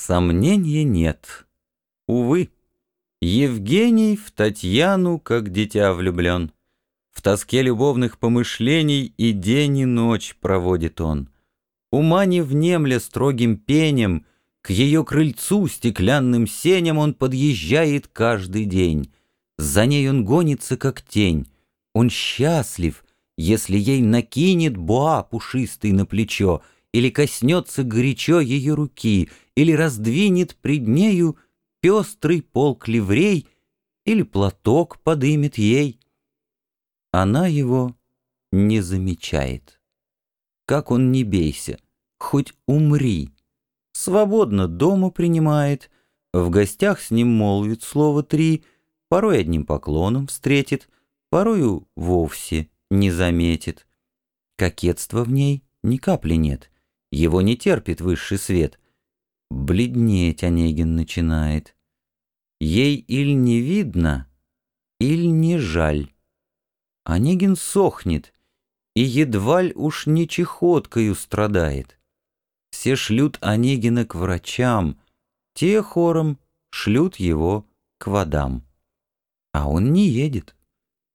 Сомнения нет. Увы, Евгений в Татьяну, как дитя влюблен. В тоске любовных помышлений и день, и ночь проводит он. Ума не внемля строгим пенем, К ее крыльцу стеклянным сеням Он подъезжает каждый день. За ней он гонится, как тень. Он счастлив, если ей накинет Буа пушистый на плечо, Или коснется горячо ее руки, Или раздвинет пред нею Пестрый полк ливрей, Или платок подымет ей. Она его не замечает. Как он не бейся, хоть умри. Свободно дома принимает, в гостях с ним молвит слово три, порой одним поклоном встретит, порою вовсе не заметит. Кокетства в ней ни капли нет, его не терпит высший свет. Бледнеть Онегин начинает. Ей иль не видно, иль не жаль. Онегин сохнет, и едва ль уж не чехоткою страдает. Все шлют Онегина к врачам, те хором шлют его к водам. А он не едет.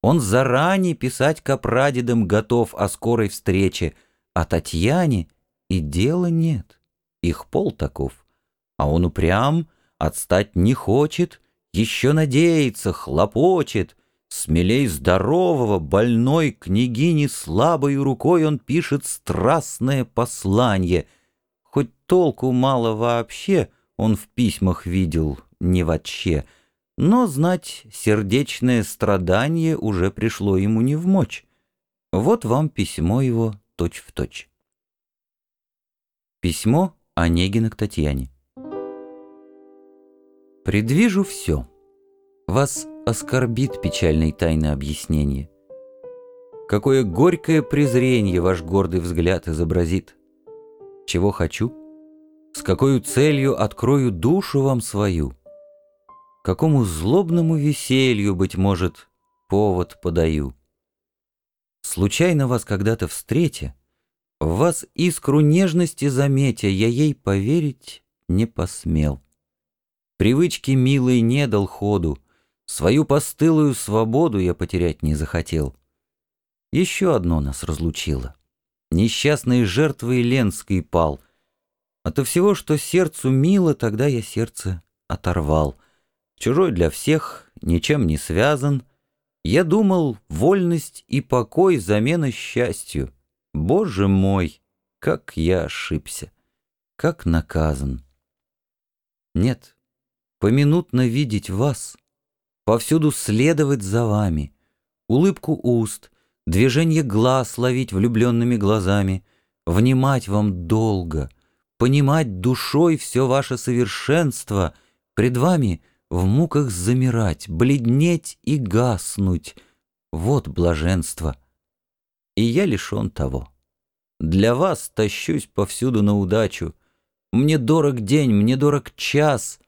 Он заранее писать капрадедам готов о скорой встрече, а Татьяне и дела нет. Их пол таков. А он упрям, отстать не хочет, еще надеется, хлопочет — Смелей здорового, больной княгини слабой рукой он пишет страстное послание. Хоть толку мало вообще он в письмах видел не вообще, но знать сердечное страдание уже пришло ему не в мочь. Вот вам письмо его точь-в-точь. Точь. Письмо Онегина к Татьяне. Предвижу все. Вас оскорбит печальной тайны объяснение. Какое горькое презрение ваш гордый взгляд изобразит. Чего хочу? С какой целью открою душу вам свою? Какому злобному веселью, быть может, повод подаю? Случайно вас когда-то встретя, в вас искру нежности заметя, я ей поверить не посмел. Привычки милой не дал ходу, Свою постылую свободу я потерять не захотел. Еще одно нас разлучило. Несчастной жертвой Ленской пал. Ото всего, что сердцу мило, тогда я сердце оторвал. Чужой для всех, ничем не связан. Я думал, вольность и покой — замена счастью. Боже мой, как я ошибся, как наказан. Нет, поминутно видеть вас — повсюду следовать за вами, улыбку уст, движение глаз ловить влюбленными глазами, внимать вам долго, понимать душой все ваше совершенство, пред вами в муках замирать, бледнеть и гаснуть. Вот блаженство. И я лишен того. Для вас тащусь повсюду на удачу. Мне дорог день, мне дорог час —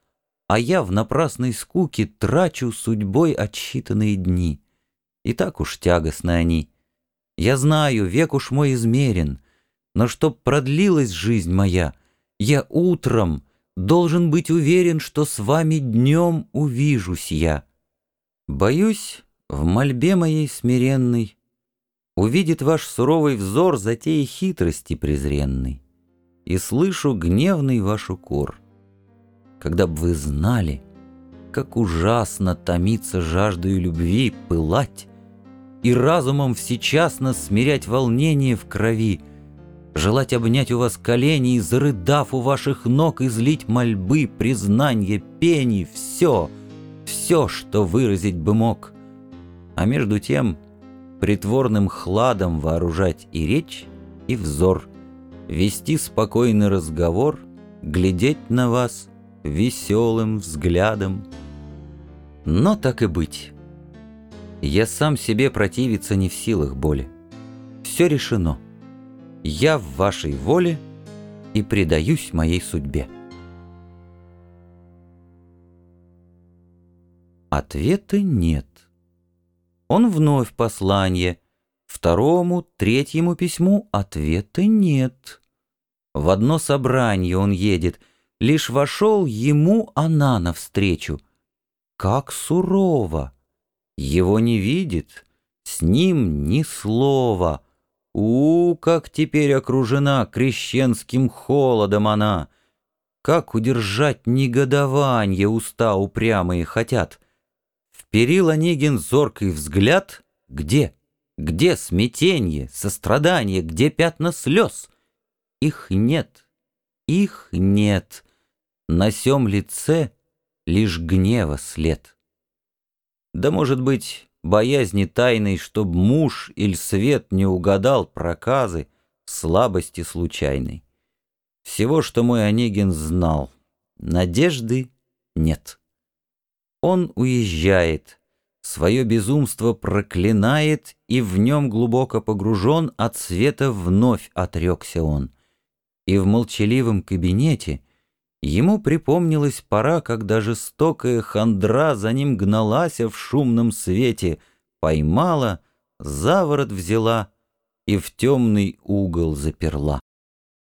а я в напрасной скуке трачу судьбой отсчитанные дни. И так уж тягостны они. Я знаю, век уж мой измерен, но чтоб продлилась жизнь моя, я утром должен быть уверен, что с вами днем увижусь я. Боюсь, в мольбе моей смиренной увидит ваш суровый взор затеи хитрости презренной, и слышу гневный ваш укор — когда б вы знали, как ужасно томиться жаждою любви, пылать, и разумом всечасно смирять волнение в крови, желать обнять у вас колени и, зарыдав у ваших ног, излить мольбы, признания, пени, все, все, что выразить бы мог. А между тем притворным хладом вооружать и речь, и взор, вести спокойный разговор, глядеть на вас — веселым взглядом. Но так и быть. Я сам себе противиться не в силах боли. Все решено. Я в вашей воле и предаюсь моей судьбе. Ответа нет. Он вновь послание. Второму, третьему письму ответа нет. В одно собрание он едет — Лишь вошел ему она навстречу. Как сурово! Его не видит, с ним ни слова. У, как теперь окружена крещенским холодом она! Как удержать негодование уста упрямые хотят? Вперил Онегин зоркий взгляд. Где? Где смятенье, сострадание, где пятна слез? Их нет, их нет. На сём лице лишь гнева след. Да, может быть, боязни тайной, чтоб муж или свет не угадал проказы, слабости случайной. Всего, что мой Онегин знал, надежды нет. Он уезжает, свое безумство проклинает, и в нем глубоко погружен, от света вновь отрекся он. И в молчаливом кабинете ему припомнилась пора, когда жестокая хандра за ним гналась в шумном свете, поймала, заворот взяла и в темный угол заперла.